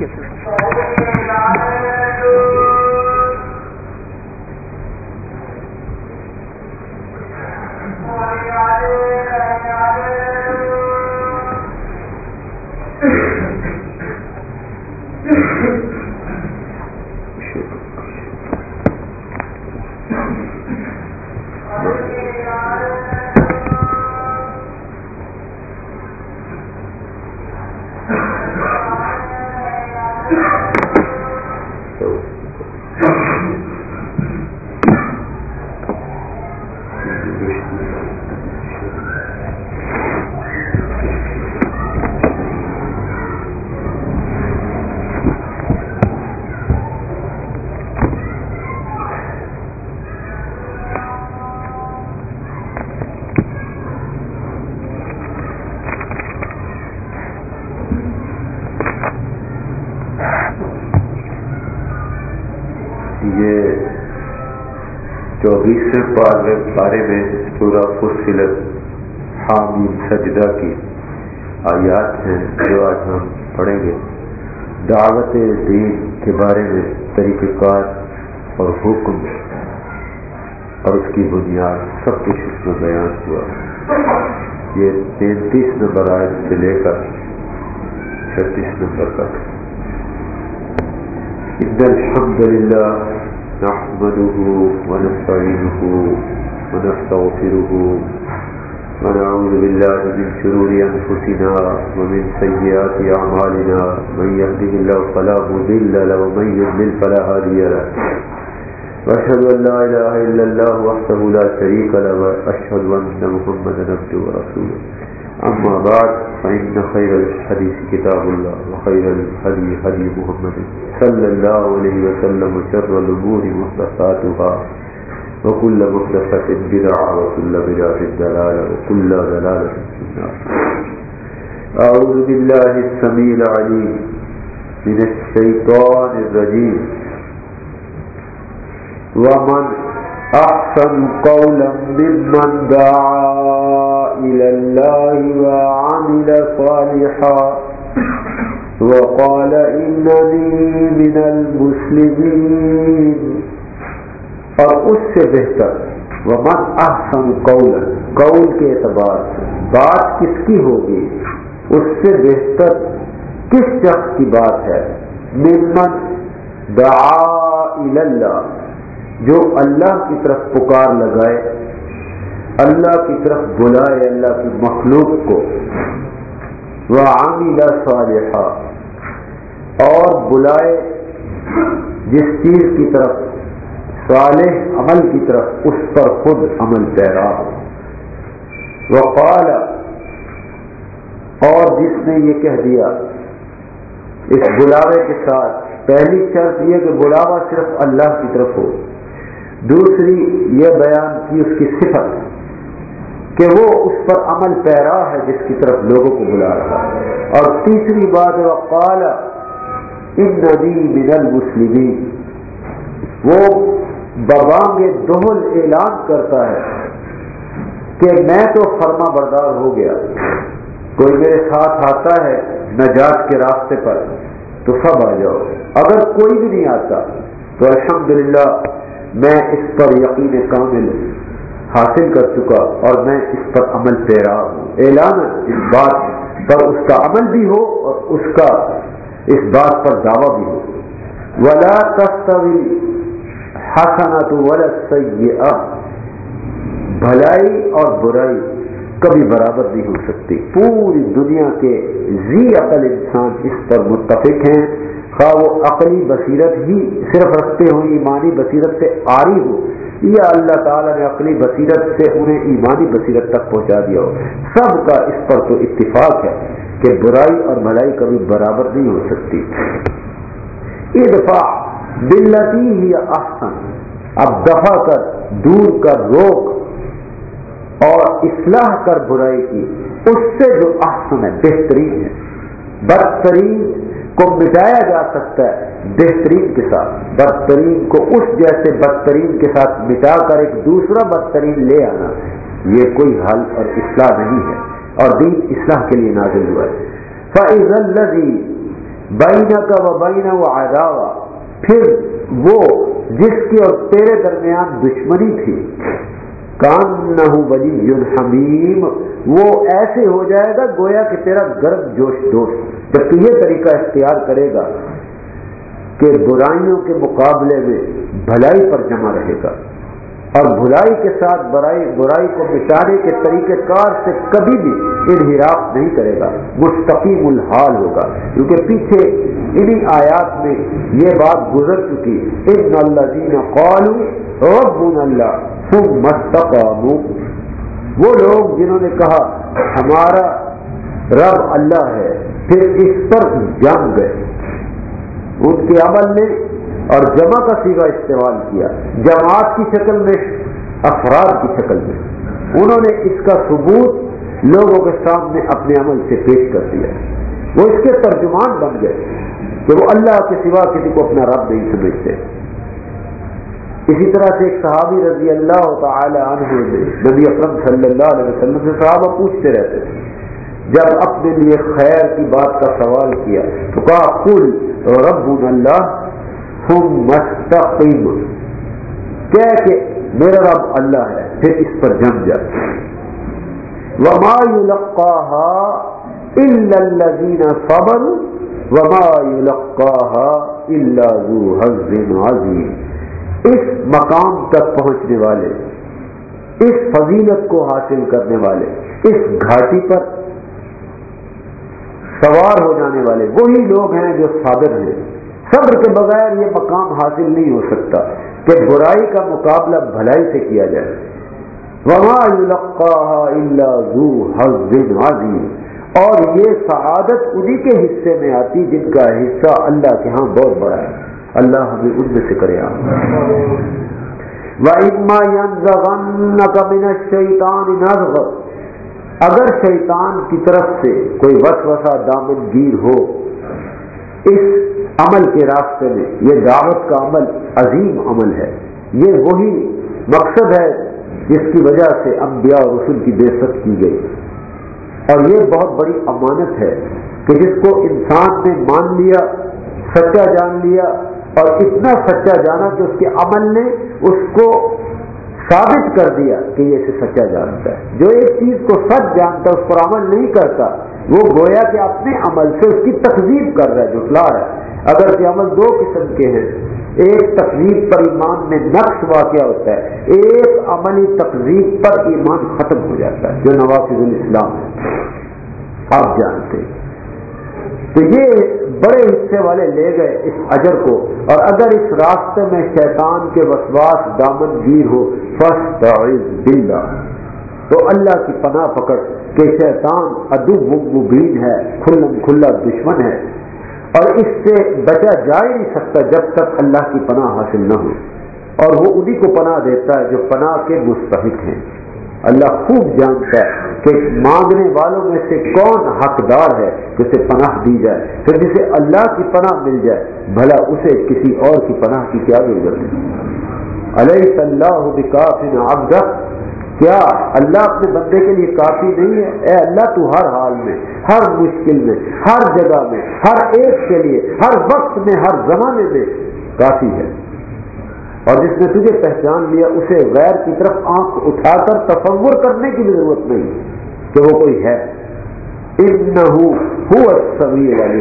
کے ہے بارے میں پورا فصلت حامی سجدہ کی آیات ہیں جو آج ہم پڑھیں گے۔ دعوت دین کے بارے میں طریقہ کار اور حکم اور اس کی بنیاد سب کچھ اس میں بیان ہوا۔ یہ تینتیس نمبر آیت سے لے کر چھتیس نمبر تک۔ إن الحمد لله نحمده ونستعينه ونستغفره ونعوذ بالله من شرور أنفسنا ومن سيئات أعمالنا من يهده الله فلا مضل له ومن يضلل فلا هادي له وأشهد أن لا إله إلا الله وحده لا شريك له وأشهد أن محمدا عبده ورسوله أما بعد فإن خير الحديث كتاب الله وخير الهدي هدي محمد صلى الله عليه وسلم وشر الأمور محدثاتها وكل محدثة بدعة وكل بدعة دلالة وكل دلالة في النار. أعوذ بالله السميع العليم من الشيطان الرجيم. ومن أحسن قولا ممن دعا إلى الله وعمل صالحا وقال إنني من المسلمين. اور اس سے بہتر۔ ومن احسن قولا، قول کے اعتبار سے۔ بات کس کی ہوگی؟ اس سے بہتر کس شخص کی بات ہے؟ ممن دعا اللہ جو اللہ کی طرف پکار لگائے، اللہ کی طرف بلائے اللہ کی مخلوق کو۔ وہ عاملہ صالحہ اور بلائے جس چیز کی طرف صالح عمل کی طرف اس پر خود عمل پیرا وہ اور جس نے یہ کہہ دیا، اس بلاوے کے ساتھ پہلی شرط یہ کہ بلاوا صرف اللہ کی طرف ہو۔ دوسری یہ بیان کی اس کی صفت کہ وہ اس پر عمل پیرا ہے جس کی طرف لوگوں کو بلا رہا ہے۔ اور تیسری بات، وقال، ان ندی من المسلمین۔ وہ ببانگ دوہل اعلان کرتا ہے کہ میں تو فرما بردار ہو گیا۔ کوئی میرے ساتھ آتا ہے نجات کے راستے پر، تو سب آ جاؤ۔ اگر کوئی بھی نہیں آتا، تو الحمدللہ میں اس پر یقین کامل حاصل کر چکا اور میں اس پر عمل پیرا ہوں۔ اعلان اس بات پر اس کا عمل بھی ہو اور اس کا اس بات پر دعویٰ بھی ہو۔ ولا تستوی حسنت ولا سیئہ۔ بھلائی اور برائی کبھی برابر نہیں ہو سکتی۔ پوری دنیا کے زی عقل انسان اس پر متفق ہیں۔ خواہ وہ عقلی بصیرت ہی صرف رکھتے ہوں، ایمانی بصیرت سے آری ہو یا اللہ تعالیٰ نے عقلی بصیرت سے انہیں ایمانی بصیرت تک پہنچا دیا ہو۔ سب کا اس پر تو اتفاق ہے کہ برائی اور بھلائی کبھی برابر نہیں ہو سکتی۔ ادفاع بلتی ہی احسن۔ اب دفاع کر، دور کر، روک۔ اور اصلاح کر برائی کی۔ اس سے جو احسن ہے، بہترین ہے۔ بدترین کو مٹایا جا سکتا ہے بہترین کے ساتھ۔ بدترین کو اس جیسے بدترین کے ساتھ مٹا کر ایک دوسرا بدترین لے آنا۔ یہ کوئی حل اور اصلاح نہیں ہے۔ اور دین اصلاح کے لیے نازل ہوا ہے۔ فعض الزی بینا کا و بینا و آداوا پھر وہ جس کی اور تیرے درمیان دشمنی تھی کان نہ ولی حمیم، وہ ایسے ہو جائے گا گویا کہ تیرا گرم جوش دوست جب تو یہ طریقہ اختیار کرے گا کہ برائیوں کے مقابلے میں بھلائی پر جمع رہے گا۔ اور بھلائی کے ساتھ برائی برائی کو مٹانے کے طریقہ کار سے کبھی بھی انحراف نہیں کرے گا، مستقیم الحال ہوگا۔ کیونکہ پیچھے انہی آیات میں یہ بات گزر چکی، ان اللہ جین قالو رب اللہ مستقام وہ لوگ جنہوں نے کہا، ہمارا رب اللہ ہے، پھر اس پر جم گئے ان کے عمل نے اور جمع کا سیگا استعمال کیا، جماعت کی شکل میں، افراد کی شکل میں۔ انہوں نے اس کا ثبوت لوگوں کے سامنے اپنے عمل سے پیش کر دیا۔ وہ اس کے ترجمان بن گئے کہ وہ اللہ کے سوا کسی کو اپنا رب نہیں سمجھتے۔ اسی طرح سے ایک صحابی رضی اللہ تعالی عنہ نے نبی اکرم صلی اللہ علیہ وسلم سے صحابہ پوچھتے رہتے تھے۔ جب اپنے لیے خیر کی بات کا سوال کیا، تو کہا کل رب اللہ مستقیم کہہ کہ میرا رب اللہ ہے، پھر اس پر جم جا وما يلقاها الا الذين صبروا وما يلقاها الا ذو حظ عظيم۔ اس مقام تک پہنچنے والے، اس فضیلت کو حاصل کرنے والے، اس گھاٹی پر سوار ہو جانے والے، وہی لوگ ہیں جو صابر ہیں۔ صبر کے بغیر یہ مقام حاصل نہیں ہو سکتا کہ برائی کا مقابلہ بھلائی سے کیا جائے۔ اور یہ سعادت انہی کے حصے میں آتی جن کا حصہ اللہ کے ہاں بہت بڑا ہے۔ اللہ ہمیں ان میں سے کرے اگر شیطان کی طرف سے کوئی وسوسہ دامن گیر ہو اس عمل کے راستے میں، یہ دعوت کا عمل عظیم عمل ہے۔ یہ وہی مقصد ہے جس کی وجہ سے انبیاء اور رسول کی بے ست کی گئی۔ اور یہ بہت بڑی امانت ہے کہ جس کو انسان نے مان لیا، سچا جان لیا اور اتنا سچا جانا کہ اس کے عمل نے اس کو ثابت کر دیا کہ یہ اسے سچا جانتا ہے۔ جو ایک چیز کو سچ جانتا ہے، اس پر عمل نہیں کرتا وہ گویا کہ اپنے عمل سے اس کی تقزیب کر رہا ہے جٹلا رہا ہے۔ اگر کہ عمل دو قسم کے ہیں۔ ایک تقریب پر ایمان میں نقص واقع ہوتا ہے، ایک عملی تقریب پر ایمان ختم ہو جاتا ہے، جو نواز الاسلام ہے۔ آپ جانتے تو یہ بڑے حصے والے لے گئے اس اجر کو۔ اور اگر اس راستے میں شیطان کے وسواس دامن گیر ہو فسٹ بلّہ تو اللہ کی پناہ پکڑ کہ شیطان ادب مبین ہے، کھلم کھلا دشمن ہے۔ اور اس سے بچا جا ہی نہیں سکتا جب تک اللہ کی پناہ حاصل نہ ہو۔ اور وہ انہی کو پناہ دیتا ہے جو پناہ کے مستحق ہیں۔ اللہ خوب جانتا ہے کہ مانگنے والوں میں سے کون حقدار ہے کہ اسے پناہ دی جائے۔ پھر جسے اللہ کی پناہ مل جائے، بھلا اسے کسی اور کی پناہ کی کیا ضرورت ہے؟ علیہ صلاح کیا اللہ اپنے بندے کے لیے کافی نہیں ہے؟ اے اللہ تو ہر حال میں، ہر مشکل میں، ہر جگہ میں، ہر ایک کے لیے، ہر وقت میں، ہر زمانے میں کافی ہے۔ اور جس نے تجھے پہچان لیا، اسے غیر کی طرف آنکھ اٹھا کر تصور کرنے کی بھی ضرورت نہیں کہ وہ کوئی ہے۔ سبھی والی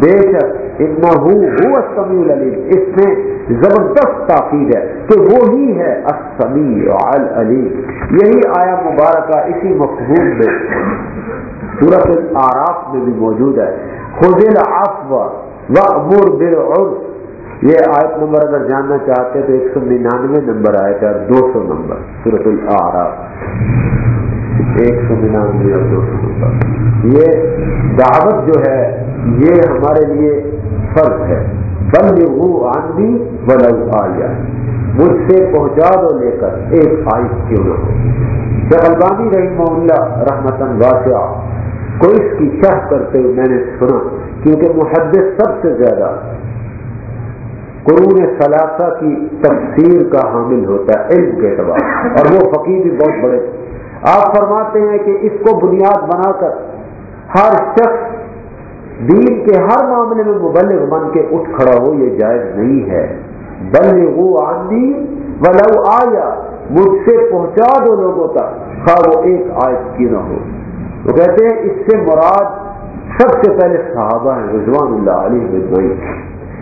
بے شک انہو اتنا سمیع علیم اس میں زبردست تاخیر ہے کہ وہی ہے السمیع العلیم۔ یہی آیا مبارکہ اسی مفہوم میں صورت العراف میں بھی موجود ہے۔ خزل آفوا ومر بالعرف۔ یہ آیت نمبر اگر جاننا چاہتے تو ایک سو ننانوے نمبر آئے تھے دو سو نمبر صورت العراف۔ ایک سو ننانوے اور دو سو نمبر یہ دعوت جو ہے، یہ ہمارے لیے فرض ہے۔ بند وہ آندھی بلو آیا مجھ سے پہنچا دو لے کر، ایک آئس کیوں نہ ہو۔ شیخ البانی رحمہ اللہ رحمتن واسعہ۔ کو اس کی شرح کرتے ہوئے میں نے سنا، کیونکہ محدث سب سے زیادہ قرون ثلاثہ کی تفسیر کا حامل ہوتا ہے، علم کے اعتبار اور وہ فقیر بھی بہت بڑے۔ آپ فرماتے ہیں کہ اس کو بنیاد بنا کر ہر شخص دین کے ہر معاملے میں مبلغ بن کے اٹھ کھڑا ہو، یہ جائز نہیں ہے۔ بلے وہ آندھی ولو آیا، مجھ سے پہنچا دو لوگوں تک، خواہ وہ ایک آیت کی نہ ہو۔ وہ کہتے ہیں، اس سے مراد سب سے پہلے صحابہ ہیں، رضوان اللہ علیہ رضوئی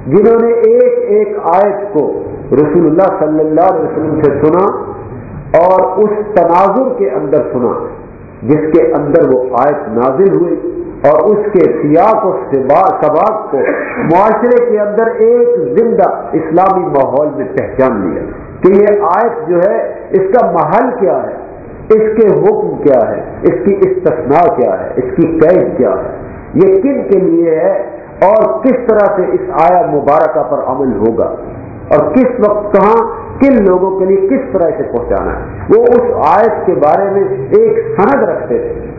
جنہوں نے ایک ایک آیت کو رسول اللہ صلی اللہ علیہ وسلم سے سنا اور اس تناظر کے اندر سنا، جس کے اندر وہ آیت نازل ہوئی اور اس کے سیاق و سباق کو معاشرے کے اندر ایک زندہ اسلامی ماحول میں پہچان لیا کہ یہ آیت جو ہے، اس کا محل کیا ہے؟ اس کے حکم کیا ہے؟ اس کی استثناء کیا ہے؟ اس کی قید کیا ہے؟ یہ کن کے لیے ہے اور کس طرح سے اس آیا مبارکہ پر عمل ہوگا؟ اور کس وقت کہاں کن لوگوں کے لیے کس طرح سے پہنچانا ہے؟ وہ اس آیت کے بارے میں ایک سند رکھتے تھے،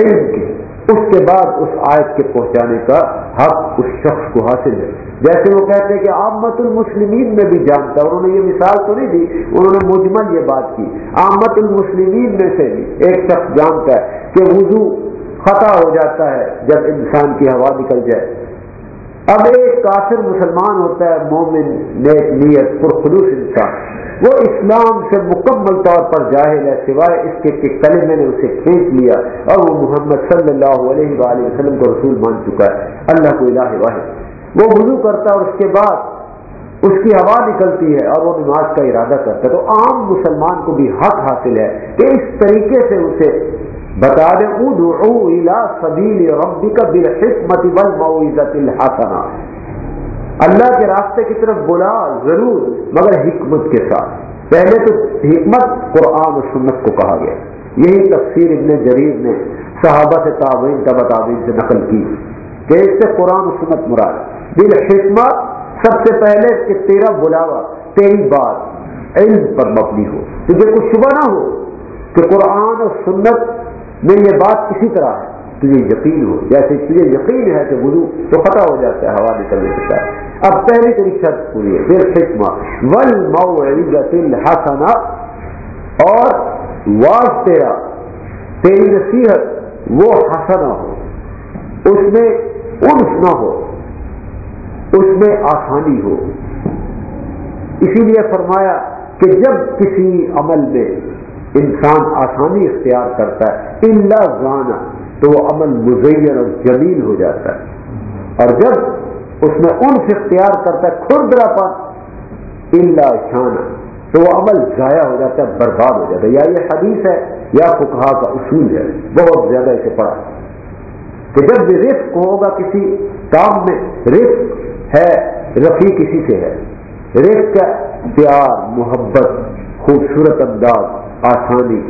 علم کی۔ اس کے بعد اس آیت کے پہنچانے کا حق اس شخص کو حاصل ہے۔ جیسے وہ کہتے ہیں کہ آمت المسلمین میں بھی جانتا انہوں نے یہ مثال تو نہیں دی، انہوں نے مجمل یہ بات کی۔ آمت المسلمین میں سے بھی ایک شخص جانتا ہے کہ وضو خطا ہو جاتا ہے جب انسان کی ہوا نکل جائے۔ اب ایک کافر مسلمان ہوتا ہے، مومن، نیک نیت، پرخلوص انسان۔ وہ اسلام سے مکمل طور پر جاہل ہے، سوائے اس کے کہ کلمے نے اسے کھینچ لیا اور وہ محمد صلی اللہ علیہ وآلہ وسلم کو رسول مان چکا ہے۔ اللہ کو الہ واحد۔ وہ وضو کرتا ہے اور اس کے بعد اس کی ہوا نکلتی ہے اور وہ نماز کا ارادہ کرتا ہے۔ تو عام مسلمان کو بھی حق حاصل ہے کہ اس طریقے سے اسے بتا دیں ادعو الى سبیل ربک بالحکمت والموعظۃ الحسنہ۔ اللہ کے راستے کی طرف بلا، ضرور، مگر حکمت کے ساتھ۔ پہلے تو حکمت قرآن و سنت کو کہا گیا۔ یہی تفسیر ابن جریر نے صحابہ سے تعبین تبا تعبین سے نقل کی کہ اس سے قرآن و سنت مراد۔ بالحکمت سب سے پہلے کہ تیرا بلاوا، تیری بات علم پر مبنی ہو۔ تجھے کچھ شبہ نہ ہو کہ قرآن اور سنت میں یہ بات کسی طرح ہے۔ تجھے یقین ہو۔ جیسے تجھے یقین ہے کہ وضو تو پتہ ہو جاتا ہے ہوا نکلنے سے پہلے۔ اب پہلی تیری شرط پوری ہے۔ پھر حکمہ ول مو اور واس تیرا، تیری نصیحت وہ حسنا ہو۔ اس میں انس نہ ہو۔ اس میں آسانی ہو۔ اسی لیے فرمایا کہ جب کسی عمل میں انسان آسانی اختیار کرتا ہے۔ اللہ گانا تو وہ عمل مزین اور جمیل ہو جاتا ہے۔ اور جب اس میں ان سے اختیار کرتا ہے خردرا پر اللہ شانہ تو وہ عمل ضائع ہو جاتا ہے، برباد ہو جاتا ہے۔ یا یہ حدیث ہے، یا فکہ کا اصول ہے۔ بہت زیادہ اسے پڑھا۔ کہ جب بھی رسک ہوگا کسی کام میں رسک ہے رفیع کسی سے ہے۔ رسک کا پیار، محبت، خوبصورت انداز۔ آسانی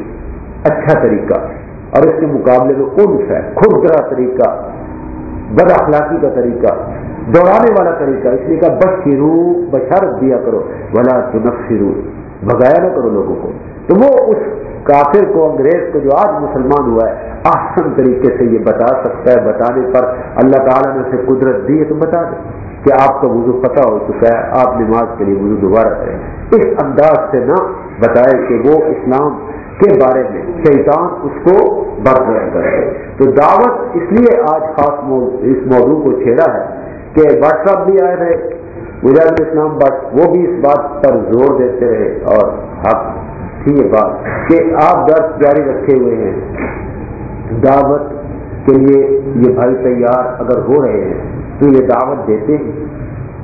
اچھا طریقہ، اور اس کے مقابلے میں انف ہے خودگرا طریقہ، بد اخلاقی کا طریقہ، دوڑانے والا طریقہ، اس لیے کہ بس بشارت دیا کرو بلا تو سرو بگایا نہ کرو لوگوں کو۔ تو وہ اس کافر کو، انگریز کو جو آج مسلمان ہوا ہے آسن طریقے سے یہ بتا سکتا ہے، بتانے پر اللہ تعالیٰ نے اسے قدرت دی ہے تو بتا دیں کہ آپ کا وضو پتہ ہو چکا ہے، آپ نماز کے لیے وضو دوبارہ کریں۔ اس انداز سے نہ بتائے کہ وہ اسلام کے بارے میں شیطان اس کو برقرار کرے تو دعوت اس لیے آج خاص اس موضوع کو چھیڑا ہے کہ واٹس ایپ بھی آئے رہے مجاہد اسلام بٹ وہ بھی اس بات پر زور دیتے رہے اور حق تھی یہ بات کہ آپ درد جاری رکھے ہوئے ہیں۔ دعوت کے لیے یہ بھائی تیار اگر ہو رہے ہیں تو یہ دعوت دیتے ہیں۔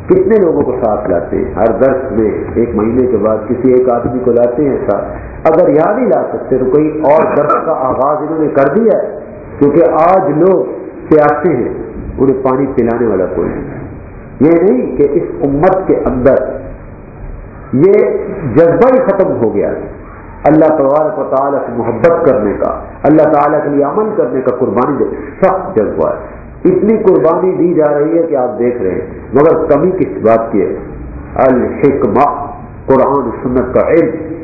کتنے لوگوں کو ساتھ لاتے ہیں؟ ہر درس میں ایک مہینے کے بعد کسی ایک آدمی کو لاتے ہیں ساتھ۔ اگر یاد ہی لا سکتے تو کوئی اور درس کا آغاز انہوں نے کر دیا ہے؟ کیونکہ آج لوگ پیاسے ہیں انہیں پانی پلانے والا کوئی نہیں۔ یہ نہیں کہ اس امت کے اندر یہ جذبہ ہی ختم ہو گیا ہے۔ اللہ تبارک و تعالیٰ سے محبت کرنے کا، اللہ تعالیٰ کے لیے عمل کرنے کا قربانی دے۔ سخت جذبہ ہے۔ اتنی قربانی دی جا رہی ہے کہ آپ دیکھ رہے ہیں۔ مگر کمی کس بات کی ہے۔ الحکمہ، قرآن سنت کا علم۔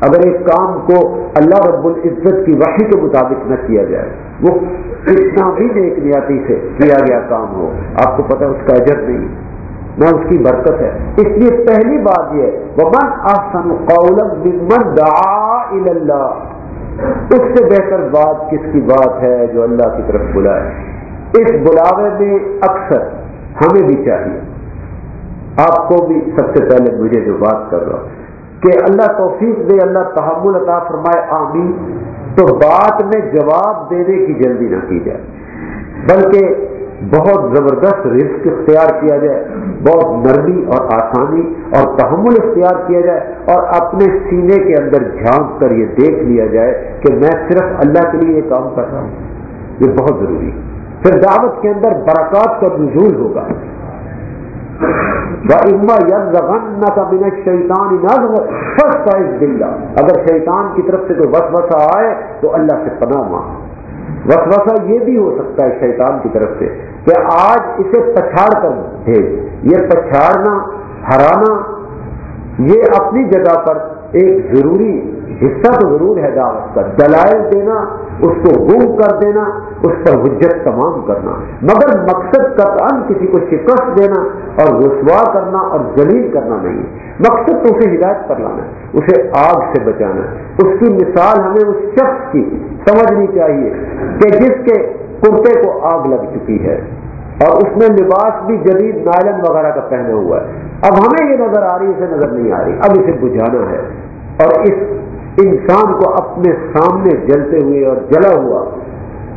اگر ایک کام کو اللہ رب العزت کی وحی کے مطابق نہ کیا جائے، وہ اتنا بھی نیک نیاتی سے کیا گیا کام ہو، آپ کو پتا اس کا اجر نہیں، نہ اس کی برکت ہے۔ اس لیے پہلی بات یہ وہ من آسن قولم دعا اللہ اس سے بہتر بات کس کی بات ہے جو اللہ کی طرف بلائے؟ اس بلاوے میں اکثر ہمیں بھی چاہیے۔ آپ کو بھی سب سے پہلے مجھے جو بات کر رہا ہوں کہ اللہ توفیق دے، اللہ تحمل عطا فرمائے، آمین۔ تو بات میں جواب دینے کی جلدی نہ کی جائے، بلکہ بہت زبردست رزق اختیار کیا جائے، بہت نرمی اور آسانی اور تحمل اختیار کیا جائے اور اپنے سینے کے اندر جھانک کر یہ دیکھ لیا جائے کہ میں صرف اللہ کے لیے یہ کام کر رہا ہوں۔ یہ بہت ضروری ہے۔ پھر دعوت کے اندر برکات کا نزول ہوگا۔ کا شیطان اگر شیطان کی طرف سے کوئی بس بسا آئے تو اللہ سے پناہ مانگ۔ وس وسا یہ بھی ہو سکتا ہے شیطان کی طرف سے کہ آج اسے پچھاڑ کر بھیج۔ یہ پچھاڑنا، ہرانا، یہ اپنی جگہ پر ایک ضروری حصہ تو ضرور ہے دعوت کا، دلائل دینا، اس کو گم کر دینا، اس پر حجت تمام کرنا۔ مگر مقصد کا ان کسی کو شکست دینا اور رسوا کرنا اور ذلیل کرنا نہیں۔ مقصد تو اسے ہدایت پر لانا ہے، اسے آگ سے بچانا ہے۔ اس کی مثال ہمیں اس شخص کی سمجھنی چاہیے کہ جس کے کرتے کو آگ لگ چکی ہے اور اس میں لباس بھی جدید نائلن وغیرہ کا پہنا ہوا ہے۔ اب ہمیں یہ نظر آ رہی اسے نظر نہیں آ رہی۔ اب اسے بجھانا ہے۔ اور اس انسان کو اپنے سامنے جلتے ہوئے اور جلا ہوا۔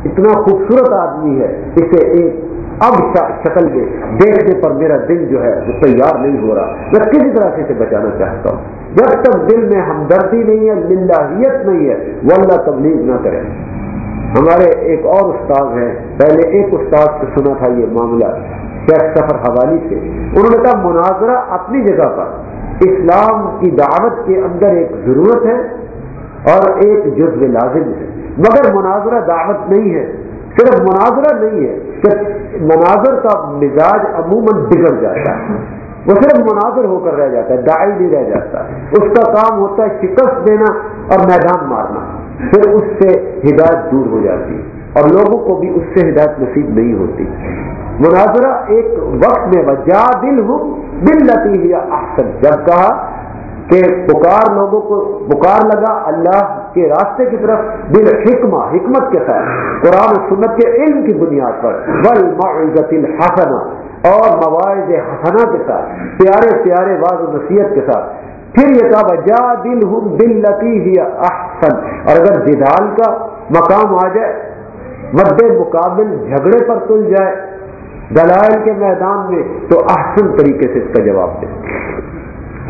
اتنا خوبصورت آدمی ہے اسے ایک اب شکل میں دیکھنے پر میرا دل جو ہے وہ تیار نہیں ہو رہا۔ میں کسی طرح سے اسے بچانا چاہتا ہوں۔ جب تک دل میں ہمدردی نہیں ہے للہیت نہیں ہے وہ اللہ تبلیغ نہ کرے۔ ہمارے ایک اور استاد ہیں۔ پہلے ایک استاد سے سنا تھا یہ معاملہ شیخ سفر حوالی سے۔ انہوں نے کہا، مناظرہ اپنی جگہ پر۔ اسلام کی دعوت کے اندر ایک ضرورت ہے۔ اور ایک جزو لازم ہے۔ مگر مناظرہ دعوت نہیں ہے۔ صرف مناظرہ نہیں ہے کہ مناظر کا مزاج عموماً بگڑ جاتا ہے۔ وہ صرف مناظر ہو کر رہ جاتا ہے دائی نہیں رہ جاتا۔ اس کا کام ہوتا ہے شکست دینا اور میدان مارنا۔ پھر اس سے ہدایت دور ہو جاتی۔ اور لوگوں کو بھی اس سے ہدایت نصیب نہیں ہوتی۔ مناظرہ ایک وقت میں وجہ دل ہوں دل لتی احسن۔ جب کہا کہ پکار لوگوں کو پکار لگا اللہ کے راستے کی طرف دل حکمہ، حکمت کے ساتھ قرآن و سنت کے علم کی بنیاد پر بل معزت اور مواعظ حسنا کے ساتھ، پیارے پیارے واض و نصیحت کے ساتھ۔ پھر یہ کہا جا دل ہوں دل لتی ہی احسن اور اگر جدال کا مقام آ جائے، مد مقابل جھگڑے پر تل جائے، دلائل کے میدان میں، تو احسن طریقے سے اس کا جواب دے۔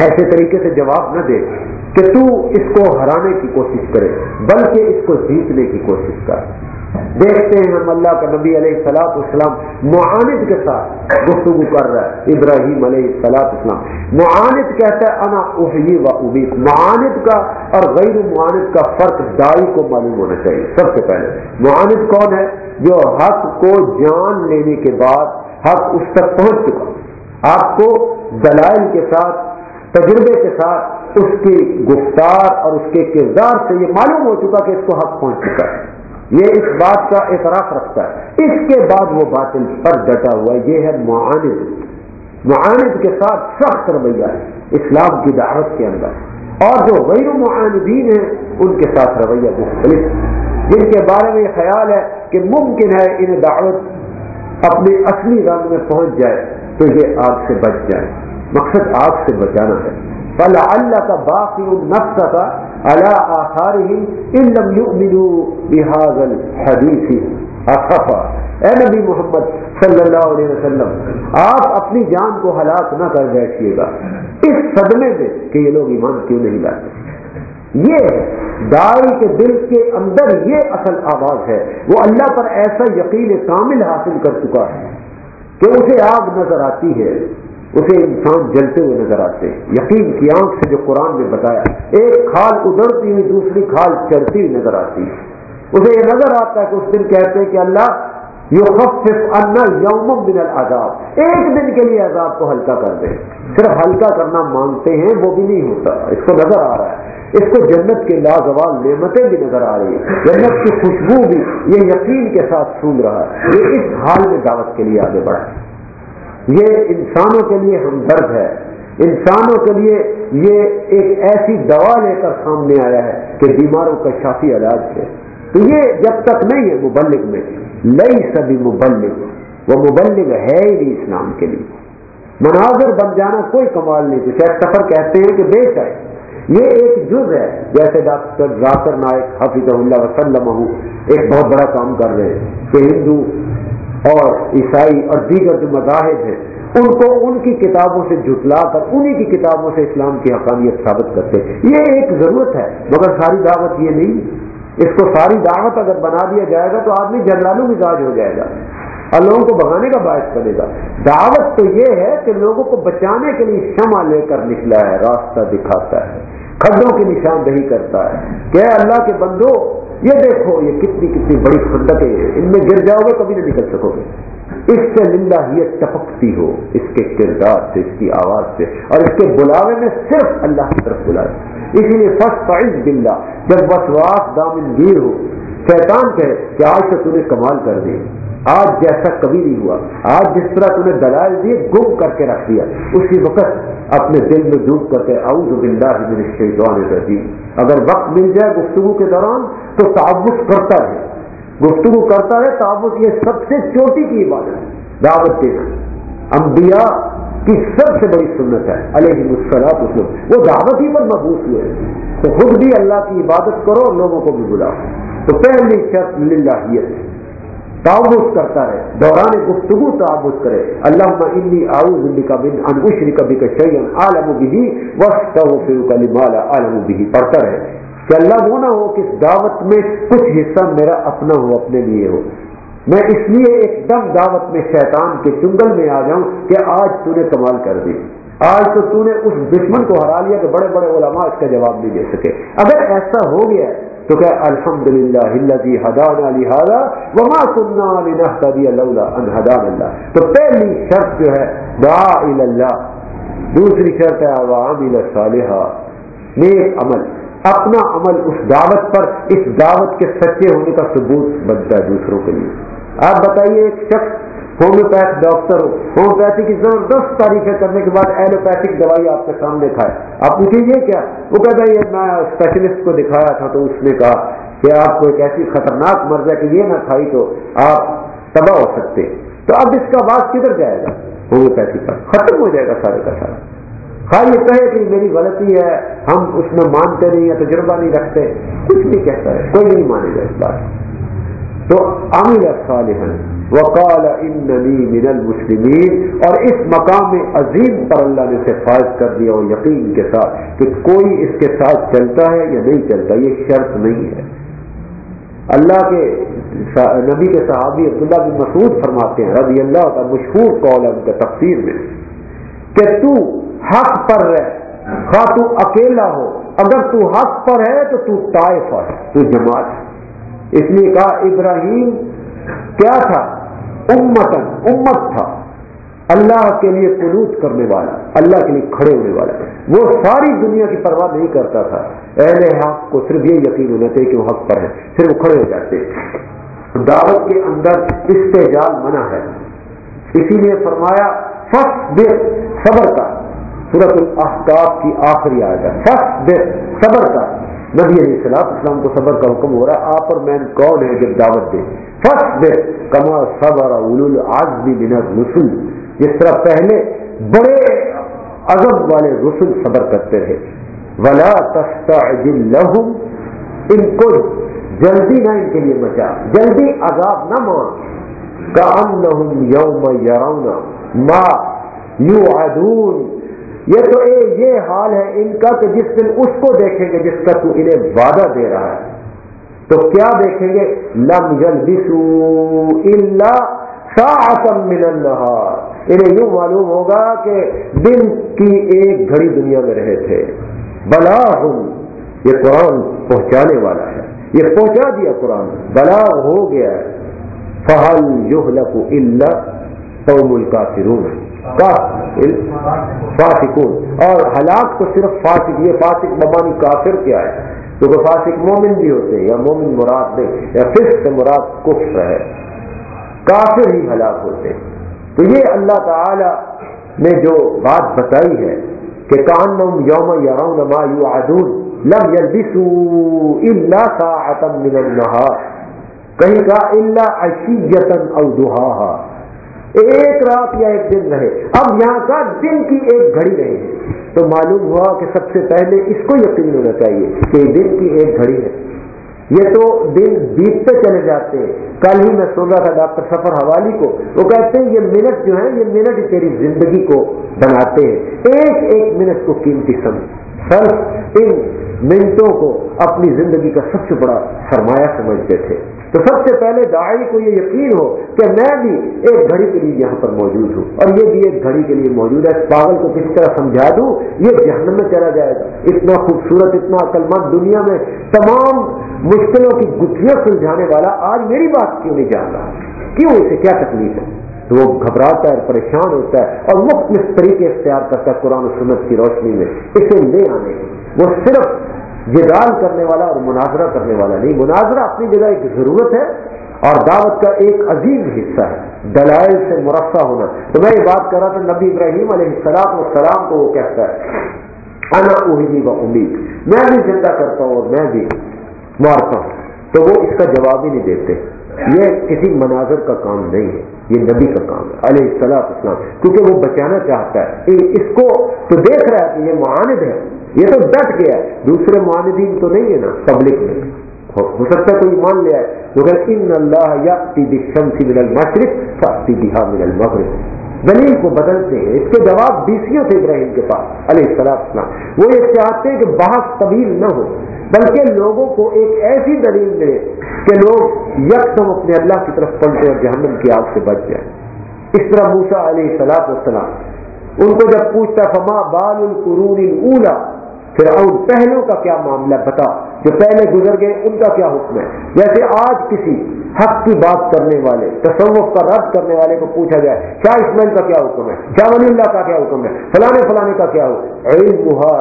ایسے طریقے سے جواب نہ دے کہ تو اس کو ہرانے کی کوشش کرے، بلکہ اس کو جیتنے کی کوشش کر۔ دیکھتے ہیں ہم اللہ کا نبی علیہ السلاط اسلام معاند کے ساتھ گفتگو کر رہا ہے۔ ابراہیم علیہ السلاط اسلام معاند کہتا ہے، انا احیی و ابید معاند کا اور غیر معاند کا فرق دائی کو معلوم ہونا چاہیے۔ سب سے پہلے، معاند کون ہے؟ جو حق کو جان لینے کے بعد حق اس تک پہنچ چکا۔ آپ کو دلائل کے ساتھ تجربے کے ساتھ اس کی گفتار اور اس کے کردار سے یہ معلوم ہو چکا کہ اس کو حق پہنچ چکا ہے۔ یہ اس بات کا اعتراف رکھتا ہے۔ اس کے بعد وہ باطل پر ڈٹا ہوا یہ ہے معاند۔ معاند کے ساتھ سخت رویہ ہے۔ اسلام کی دعوت کے اندر۔ اور جو غیر معاندین ہیں، ان کے ساتھ رویہ مختلف جن کے بارے میں یہ خیال ہے کہ ممکن ہے انہیں دعوت اپنے اصلی رنگ میں پہنچ جائے تو یہ آگ سے بچ جائے۔ مقصد آگ سے بچانا ہے۔ فل اللہ کا باقی نفس کا اللہ آخار ہی اے نبی محمد صلی اللہ علیہ وسلم، آپ اپنی جان کو ہلاک نہ کر بیٹھیے گا۔ اس صدمے میں کہ یہ لوگ ایمان کیوں نہیں لاتے؟ یہ دائی کے دل کے اندر یہ اصل آواز ہے۔ وہ اللہ پر ایسا یقین کامل حاصل کر چکا ہے کہ اسے آگ نظر آتی ہے۔ اسے انسان جلتے ہوئے نظر آتے ہیں۔ یقین کی آنکھ سے جو قرآن نے بتایا، ایک کھال ادڑتی ہوئی دوسری کھال چڑھتی ہوئی نظر آتی ہے۔ اسے یہ نظر آتا ہے کہ اس دن کہتے ہیں کہ اللہ یوم من العذاب۔ ایک دن کے لیے عذاب کو ہلکا کر دے۔ صرف ہلکا کرنا مانگتے ہیں، وہ بھی نہیں ہوتا۔ اس کو نظر آ رہا ہے۔ اس کو جنت کے لازوال نعمتیں بھی نظر آ رہی ہیں۔ جنت کی خوشبو بھی یہ یقین کے ساتھ سون رہا ہے۔ یہ اس حال میں دعوت کے لیے آگے بڑھا ہے یہ انسانوں کے لیے ہمدرد ہے۔ انسانوں کے لیے یہ ایک ایسی دوا لے کر سامنے آیا ہے کہ بیماروں کا شافی علاج ہے۔ تو یہ جب تک نہیں ہے مبلک میں۔ لئی سبھی مبلغ وہ مبلغ ہے ہی نہیں اسلام کے لیے۔ مناظر بن جانا کوئی کمال نہیں۔ تو شاید سفر کہتے ہیں کہ بے آئے یہ ایک جز ہے۔ جیسے ڈاکٹر ذاکر نائک حفیظ اللہ وسلم ایک بہت بڑا کام کر رہے ہیں کہ ہندو اور عیسائی اور دیگر جو مذاہب ہیں، ان کو ان کی کتابوں سے جٹلا کر، انہی کی کتابوں سے اسلام کی حقانیت ثابت کرتے یہ ایک ضرورت ہے، مگر ساری دعوت یہ نہیں۔ اس کو ساری دعوت اگر بنا دیا جائے گا تو آدمی جنرالو مزاج ہو جائے گا۔ اور لوگوں کو بھگانے کا باعث بنے گا۔ دعوت تو یہ ہے کہ لوگوں کو بچانے کے لیے شمع لے کر نکلا ہے، راستہ دکھاتا ہے کھڈوں کی نشاندہی کرتا ہے۔ کہ اللہ کے بندو یہ دیکھو، یہ کتنی کتنی بڑی خندقیں ہیں ان میں گر جاؤ گے کبھی نہیں نکل سکو گے۔ اس سے ہی ٹپکتی ہو، اس کے کردار سے، اس کی آواز سے، اور اس کے بلاوے میں صرف اللہ کی طرف بلائے اسی لیے فرسٹ فائز بلّہ جب بسواس دامن گیر ہو، شیطان کہے کہ آج تو تمہیں کمال کر دی۔ آج جیسا کبھی نہیں ہوا۔ آج جس طرح تمہیں دلائل دیے، گم کر کے رکھ دیا۔ اسی وقت اپنے دل میں ڈوب کر کے اعوذ باللہ من الشیطان الرجیم۔ اگر وقت مل جائے گفتگو کے دوران، تو تعبت کرتا رہے۔ گفتگو کرتا ہے تعبت یہ سب سے چوٹی کی عبادت ہے۔ دعوت دینا۔ انبیاء کی سب سے بڑی سنت ہے۔ علیہ مسکرات وہ دعوت ہی پر محبوس ہوئے تو خود بھی اللہ کی عبادت کرو اور لوگوں کو بھی بلاؤ۔ تو پہلی شرط للہیت۔ تعبت کرتا ہے، دوران گفتگو تعبت کرے۔ اللہ انی آؤز کا بن انشری کبھی کا شعین عالم بھی وسط مالا عالم بھی پڑھتا رہے۔ کہ اللہ وہ نہ ہو کہ اس دعوت میں کچھ حصہ میرا اپنا ہو، اپنے لیے ہو۔ میں اس لیے ایک دم دعوت میں شیطان کے چنگل میں آ جاؤں کہ آج تو نے کمال کر دی۔ آج تو تو نے اس دشمن کو ہرا لیا کہ بڑے بڑے علماء اس کا جواب نہیں دے سکے۔ اگر ایسا ہو گیا تو کہ الحمد للہ حدان علی ہادا وما سننا علی ان حدان اللہ. تو پہلی شرط جو ہے دعا اللہ. دوسری شرط ہے عوام صالحہ. نیک عمل. اپنا عمل اس دعوت پر، اس دعوت کے سچے ہونے کا ثبوت بنتا ہے دوسروں کے لیے. آپ بتائیے، ایک شخص ہومیوپیتھ ڈاکٹر ہو ہومیوپیتھی کی زبردست تاریخیں کرنے کے بعد ایلوپیتھک دوائی آپ کے سامنے کھائے۔ آپ پوچھیں یہ کیا؟ وہ کہتا ہے میں اسپیشلسٹ کو دکھایا تھا تو اس نے کہا کہ آپ کو ایک ایسی خطرناک مرض ہے کہ یہ نہ کھائی تو آپ تباہ ہو سکتے۔ تو اب اس کا بات کدھر جائے گا؟ ہومیوپیتھی پر۔ ختم ہو جائے گا سارے کا سارا۔ ہاں یہ کہے کہ میری غلطی ہے، ہم اس میں مانتے نہیں یا تجربہ نہیں رکھتے، کچھ نہیں کہتا ہے، کوئی نہیں مانے گا اس بات تو عامل صالح وقال اننی من المسلمین۔ اور اس مقام عظیم پر اللہ نے اسے فائز کر دیا اور یقین کے ساتھ کہ کوئی اس کے ساتھ چلتا ہے یا نہیں چلتا، یہ شرط نہیں ہے۔ اللہ کے نبی کے صحابی عبداللہ بن مسعود فرماتے ہیں، رضی اللہ کا مشہور قول ہے ان کا تفسیر میں، کہ تو حق پر رہ، خواہ تو اکیلا ہو، اگر تو حق پر ہے تو تو طائف ہے، تو جماعت ہے۔ اس لیے کہا ابراہیم کیا تھا؟ امتن امت تھا۔ اللہ کے لیے قلوط کرنے والا، اللہ کے لیے کھڑے ہونے والا۔ وہ ساری دنیا کی پرواہ نہیں کرتا تھا۔ اہل حق کو صرف یہ یقین ہونا چاہیے کہ وہ حق پر ہے، پھر وہ کھڑے ہو جاتے دعوت کے اندر استحجال منع ہے۔ اسی لیے فرمایا فسٹ صبر کا۔ سورت الاحقاف کی آخری آ جائے فسٹ صبر کا۔ نبی علیہ السلام، اسلام کو صبر کا حکم ہو رہا ہے، آپ اور مین کون ہے جب دعوت دے فسٹ کما صبر آزمی بنا رسول جس طرح پہلے بڑے عزم والے رسول صبر کرتے رہے۔ ولا تستا لہم ان کو جلدی نہ ان کے لیے بچا، جلدی عذاب نہ مان کا یوم یوم ما یو ادون یہ تو اے یہ حال ہے ان کا کہ جس دن اس کو دیکھیں گے جس کا تو انہیں وعدہ دے رہا ہے۔ تو کیا دیکھیں گے؟ لم جل من النهار انہیں یوں معلوم ہوگا کہ دن کی ایک گھڑی دنیا میں رہے تھے۔ بلا ہوں یہ قرآن پہنچانے والا ہے۔ یہ پہنچا دیا قرآن۔ بلا ہو گیا۔ فہل یہلک الا قوم الکافرون۔ فاسکون اور ہلاک تو صرف فاسق، یہ فاسق بمانی کافر کیا ہے؟ کیونکہ فاسق مومن بھی ہوتے ہیں، یا مومن مراد نہیں، یا فص سے مراد کفر ہے۔ کافر ہی ہلاک ہوتے ہیں۔ تو یہ اللہ تعالی نے جو بات بتائی ہے کہ کان یوم یارون ما یو لم یلبسوا الا ساعتا من النهار کہیں کہا اللہ اشیتن او دہا ایک رات یا ایک دن رہے۔ اب یہاں کا دن کی ایک گھڑی رہے۔ تو معلوم ہوا کہ سب سے پہلے اس کو یقین ہونا چاہیے کہ دن کی ایک گھڑی ہے۔ یہ تو دن بیتتے چلے جاتے ہیں۔ کل ہی میں سن رہا تھا ڈاکٹر سفر حوالی کو۔ وہ کہتے ہیں، یہ منٹ جو ہے یہ منٹ تیری زندگی کو بناتے ہیں۔ ایک ایک منٹ کو قیمتی سمجھ۔ صرف ان منٹوں کو اپنی زندگی کا سب سے بڑا سرمایہ سمجھتے تھے۔ تو سب سے پہلے داعی کو یہ یقین ہو کہ میں بھی ایک گھڑی کے لیے یہاں پر موجود ہوں۔ اور یہ بھی ایک گھڑی کے لیے موجود ہے۔ پاگل کو کس طرح سمجھا دوں؟ یہ جہنم میں چلا جائے گا۔ اتنا خوبصورت، اتنا عقل مند دنیا میں تمام مشکلوں کی گتھیاں سلجھانے والا آج میری بات کیوں نہیں جان رہا؟ کیوں اسے کیا تکلیف ہے؟ تو وہ گھبراتا ہے پریشان ہوتا ہے اور مختلف طریقے اختیار کرتا ہے قرآن و سنت کی روشنی میں اسے لے آنے وہ صرف جدال کرنے والا اور مناظرہ کرنے والا نہیں، مناظرہ اپنی جگہ ایک ضرورت ہے اور دعوت کا ایک عظیم حصہ ہے، دلائل سے مرفع ہونا۔ تو میں یہ بات کر رہا تھا، نبی ابراہیم علیہ السلام السلام کو وہ کہتا ہے، انا اہدی و امید۔ میں بھی زندہ کرتا ہوں اور میں بھی مارتا ہوں۔ تو وہ اس کا جواب ہی نہیں دیتے۔ یہ کسی مناظر کا کام نہیں ہے، یہ نبی کا کام ہے، علیہ السلام اسلام کیونکہ وہ بچانا چاہتا ہے اس کو تو دیکھ رہا ہے کہ یہ معاند ہے۔ یہ تو ڈٹ گیا ہے۔ دوسرے معاندین تو نہیں ہے نا، پبلک میں۔ ہو سکتا ہے کوئی مان لیا ہے مگر ان اللہ یا من المشرق فاتی بہا من المغرب. دلیل کو بدلتے ہیں۔ اس کے جواب بیسیوں تھے ابراہیم کے پاس، علیہ السلام السلام وہ یہ چاہتے ہیں کہ بحث طویل نہ ہو۔ بلکہ لوگوں کو ایک ایسی دلیل ملے کہ لوگ یکسم اپنے اللہ کی طرف پلٹے اور جہنم کی آگ سے بچ جائیں۔ اس طرح موسا علیہ السلام والسلام، ان کو جب پوچھتا فما بال القرون اولا پھر ان پہلوں کا کیا معاملہ بتا؟ جو پہلے گزر گئے، ان کا کیا حکم ہے؟ جیسے آج کسی حق کی بات کرنے والے، تصوف کا رد کرنے والے کو پوچھا جائے، کیا اسمین کا کیا حکم ہے؟ کیا ولی اللہ کا کیا حکم ہے؟ فلانے فلانے کا کیا حکم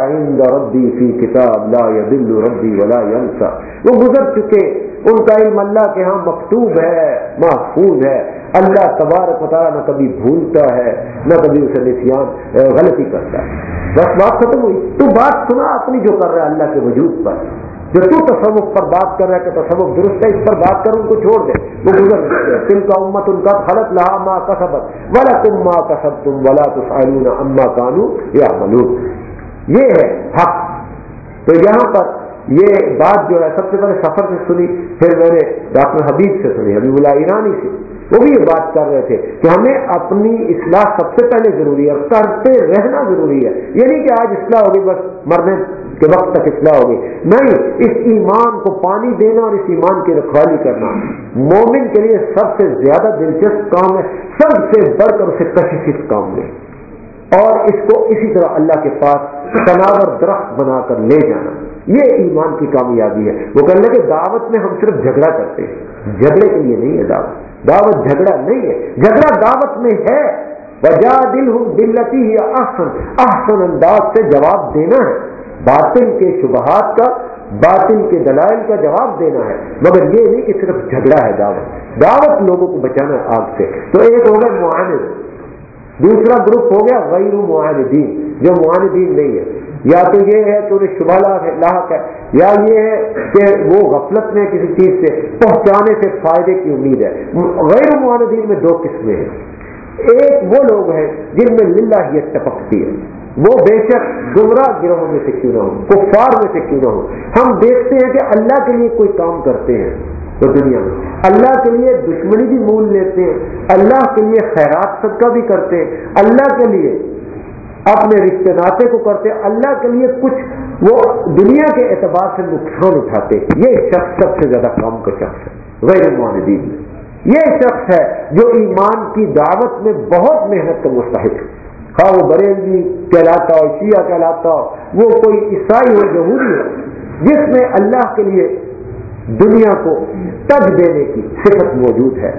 عند ربی فی کتاب لا يدل ربی ولا ينسى وہ گزر چکے، ان کا علم اللہ کے ہاں مکتوب ہے، محفوظ ہے۔ اللہ تبارک و تعالیٰ نہ کبھی بھولتا ہے، نہ کبھی اسے نسیان غلطی کرتا ہے۔ بس بات ختم ہوئی۔ تو بات سنا اپنی جو کر رہا ہے اللہ کے وجود پر۔ جو تو تصوف پر بات کر رہا ہے کہ تصوف درست ہے، اس پر بات کر، ان کو چھوڑ دے۔ وہ گزر دل کا امت ان کا خلط، لہا ماں کسبت۔ ولا تم ماں کسب تم ولا تسعلون اما کانو یا ملون یہ ہے حق۔ تو یہاں پر یہ بات جو ہے، سب سے پہلے سفر سے سنی، پھر میں نے ڈاکٹر حبیب سے سنی، حبیب اللہ ایرانی سے۔ وہ بھی یہ بات کر رہے تھے کہ ہمیں اپنی اصلاح سب سے پہلے ضروری ہے کرتے رہنا ضروری ہے۔ یہ نہیں کہ آج اصلاح ہوگی، بس مرنے کے وقت تک اصلاح ہوگی۔ نہیں، اس ایمان کو پانی دینا اور اس ایمان کی رکھوالی کرنا۔ مومن کے لیے سب سے زیادہ دلچسپ کام ہے، سب سے بڑھ کر اسے کشش کام میں اور اس کو اسی طرح اللہ کے پاس تناور درخت بنا کر لے جانا۔ یہ ایمان کی کامیابی ہے۔ وہ کہنے لگے، دعوت میں ہم صرف جھگڑا کرتے ہیں۔ جھگڑے کے لیے نہیں ہے دعوت۔ دعوت جھگڑا نہیں ہے۔ جھگڑا دعوت میں ہے۔ وجہ دل ہوں دلتی یا احسن۔ احسن انداز سے جواب دینا ہے۔ باطل کے شبہات کا، باطل کے دلائل کا جواب دینا ہے۔ مگر یہ نہیں کہ صرف جھگڑا ہے دعوت۔ دعوت لوگوں کو بچانا ہے آگ سے۔ تو ایک ہوگا معاند۔ دوسرا گروپ ہو گیا غیر معاندین۔ جو معاندین نہیں ہے۔ یا تو یہ ہے کہ انہیں شبہ لاحق ہے یا یہ ہے کہ وہ غفلت میں کسی چیز سے پہنچانے سے فائدے کی امید ہے۔ غیر معاندین میں دو قسمیں ہیں۔ ایک وہ لوگ ہیں جن میں للہ ہی ٹپکتی ہے۔ وہ بے شک گمراہ گروہوں میں سے کیوں نہ ہو کفار میں سے کیوں نہ ہو ہم دیکھتے ہیں کہ اللہ کے لیے کوئی کام کرتے ہیں۔ تو دنیا میں اللہ کے لیے دشمنی بھی مول لیتے ہیں، اللہ کے لیے خیرات صدقہ بھی کرتے ہیں، اللہ کے لیے اپنے رشتے ناطے کو کرتے، اللہ کے لیے کچھ وہ دنیا کے اعتبار سے نقصان اٹھاتے۔ یہ شخص سب سے زیادہ کام کا شخص ہے، غیر معاندین میں یہ شخص ہے جو ایمان کی دعوت میں بہت محنت کا مستحق ہے۔ ہاں وہ بریلوی کہلاتا ہو شیعہ کہلاتا ہو وہ کوئی عیسائی ہو یہودی ہو جس میں اللہ کے لیے دنیا کو تج دینے کی صفت موجود ہے۔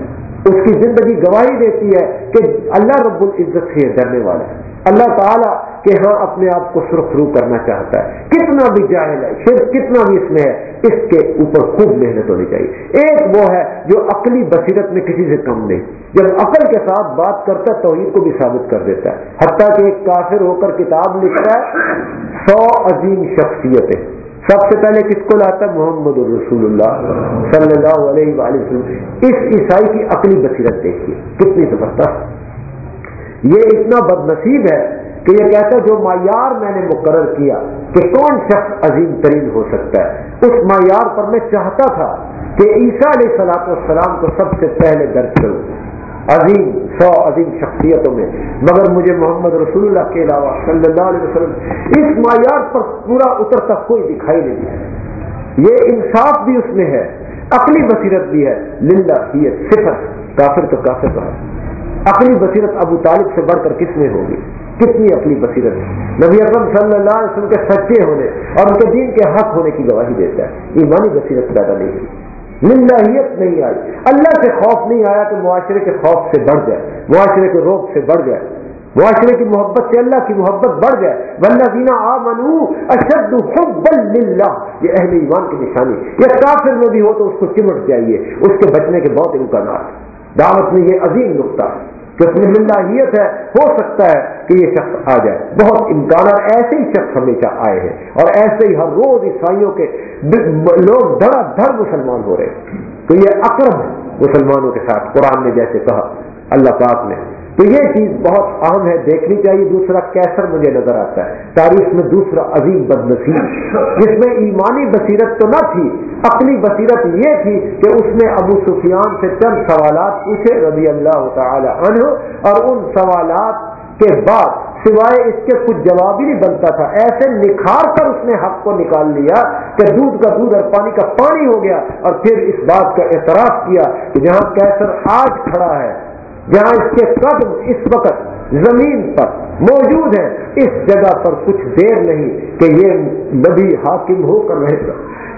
اس کی زندگی گواہی دیتی ہے کہ اللہ رب العزت سے ڈرنے والا ہے۔ اللہ تعالیٰ کہ ہاں اپنے آپ کو سرخرو کرنا چاہتا ہے۔ کتنا بھی جاہل ہے صرف کتنا بھی اس میں ہے، اس کے اوپر خوب محنت ہونی چاہیے۔ ایک وہ ہے جو عقلی بصیرت میں کسی سے کم نہیں۔ جب عقل کے ساتھ بات کرتا ہے، توحید کو بھی ثابت کر دیتا ہے۔ حتیٰ کہ ایک کافر ہو کر کتاب لکھتا ہے، سو عظیم شخصیتیں۔ سب سے پہلے کس کو لاتا محمد الرسول اللہ صلی اللہ علیہ وآلہ وسلم۔ اس عیسائی کی عقلی بصیرت دیکھیے، کتنی زبردست۔ یہ اتنا بد نصیب ہے کہ یہ کہتا ہے جو معیار میں نے مقرر کیا کہ کون شخص عظیم ترین ہو سکتا ہے؟ اس معیار پر میں چاہتا تھا کہ عیسیٰ علیہ سلاط والسلام کو سب سے پہلے درج کروں۔ عظیم، سو عظیم شخصیتوں میں۔ مگر مجھے محمد رسول اللہ کے علاوہ صلی اللہ علیہ وسلم اس معیار پر پورا اترتا کوئی دکھائی نہیں دیا یہ انصاف بھی اس میں ہے، عقلی بصیرت بھی ہے۔ للہ، ہی صفر کافر تو کافر کہا عقلی بصیرت ابو طالب سے بڑھ کر کس میں ہوگی؟ کتنی عقلی بصیرت؟ نبی اکرم صلی اللہ علیہ وسلم کے سچے ہونے اور ان کے دین کے حق ہونے کی گواہی دیتا ہے۔ ایمانی بصیرت پیدا نہیں ہوئی۔ للہیت نہیں آئی۔ اللہ سے خوف نہیں آیا کہ معاشرے کے خوف سے بڑھ جائے، معاشرے کے روپ سے بڑھ جائے۔ معاشرے کی محبت سے اللہ کی محبت بڑھ جائے۔ ولہ دینا آ منو اشد للہ۔ یہ اہل ایمان کی نشانی یہ کافر میں بھی ہو تو اس کو چمٹ جائیے۔ اس کے بچنے کے بہت امکانات۔ دعوت میں یہ عظیم نقطہ ہے۔ کہ اپنی ہے، ہو سکتا ہے کہ یہ شخص آ جائے۔ بہت امکانات ایسے ہی شخص ہمیشہ آئے ہیں اور ایسے ہی ہر روز عیسائیوں کے لوگ دھڑا دھڑ مسلمان ہو رہے ہیں۔ تو یہ اکرم ہے مسلمانوں کے ساتھ قرآن نے جیسے کہا، اللہ پاک نے تو یہ چیز بہت اہم ہے، دیکھنی چاہیے۔ دوسرا کیسر مجھے نظر آتا ہے۔ تاریخ میں دوسرا عظیم بد نصیب جس میں ایمانی بصیرت تو نہ تھی، اپنی بصیرت یہ تھی کہ اس نے ابو سفیان سے چند سوالات پوچھے رضی اللہ تعالی عنہ، اور ان سوالات کے بعد سوائے اس کے کچھ جواب ہی نہیں بنتا تھا۔ ایسے نکھار کر اس نے حق کو نکال لیا کہ دودھ کا دودھ اور پانی کا پانی ہو گیا اور پھر اس بات کا اعتراف کیا کہ جہاں کیسر آج کھڑا ہے جہاں اس کے قدم اس وقت زمین پر موجود ہے اس جگہ پر کچھ دیر نہیں کہ یہ نبی حاکم ہو کر رہے گا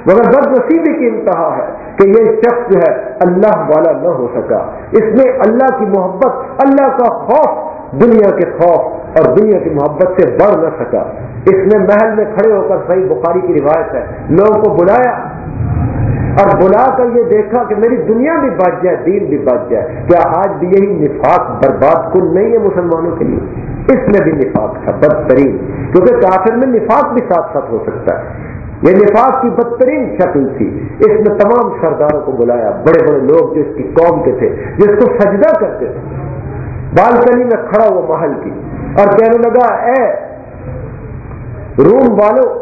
مگر بد نصیبی کی انتہا ہے کہ یہ شخص جو ہے اللہ والا نہ ہو سکا۔ اس میں اللہ کی محبت، اللہ کا خوف دنیا کے خوف اور دنیا کی محبت سے بڑھ نہ سکا۔ اس نے محل میں کھڑے ہو کر صحیح بخاری کی روایت ہے۔ لوگوں کو بلایا۔ اور بلا کر یہ دیکھا کہ میری دنیا بھی بچ جائے، دین بھی بچ جائے۔ کیا آج بھی یہی نفاق برباد کن نہیں ہے مسلمانوں کے لیے؟ اس میں بھی نفاق تھا، بدترین۔ کیونکہ کافر میں نفاق بھی ساتھ ساتھ ہو سکتا ہے۔ یہ نفاق کی بدترین شکل تھی۔ اس میں تمام سرداروں کو بلایا، بڑے بڑے لوگ جو اس کی قوم کے تھے، جس کو سجدہ کرتے تھے۔ بالکنی میں کھڑا ہوا محل کی۔ اور کہنے لگا، اے روم والوں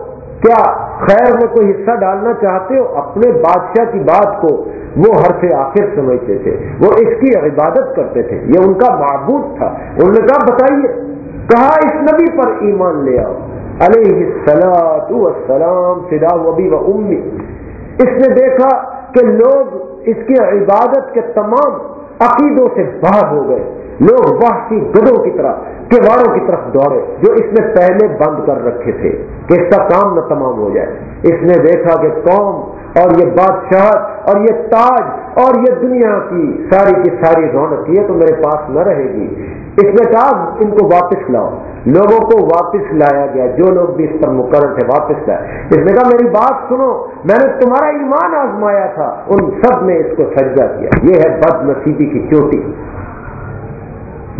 کیا خیر میں کوئی حصہ ڈالنا چاہتے ہو، اپنے بادشاہ کی بات کو وہ ہر سے آخر سمجھتے تھے، وہ اس کی عبادت کرتے تھے۔ یہ ان کا معبود تھا۔ انہوں نے کہا، بتائیے، کہا، اس نبی پر ایمان لے آؤ۔ علیہ السلام فدا وبی و امی۔ اس نے دیکھا کہ لوگ اس کی عبادت کے تمام عقیدوں سے باہر ہو گئے۔ لوگ کی گدوں کی طرح کیواڑوں کی طرف دوڑے جو اس نے پہلے بند کر رکھے تھے، کہ اس کا کام نہ تمام ہو جائے۔ اس نے دیکھا کہ قوم اور یہ بادشاہ اور یہ تاج اور یہ دنیا کی ساری کی ساری رونق، یہ تو میرے پاس نہ رہے گی۔ اس نے کہا، ان کو واپس لاؤ۔ لوگوں کو واپس لایا گیا۔ جو لوگ بھی اس پر مقرر تھے، واپس لائے۔ اس نے کہا، میری بات سنو، میں نے تمہارا ایمان آزمایا تھا۔ ان سب نے اس کو سجدہ کیا۔ یہ ہے بد نصیبی کی چوٹی۔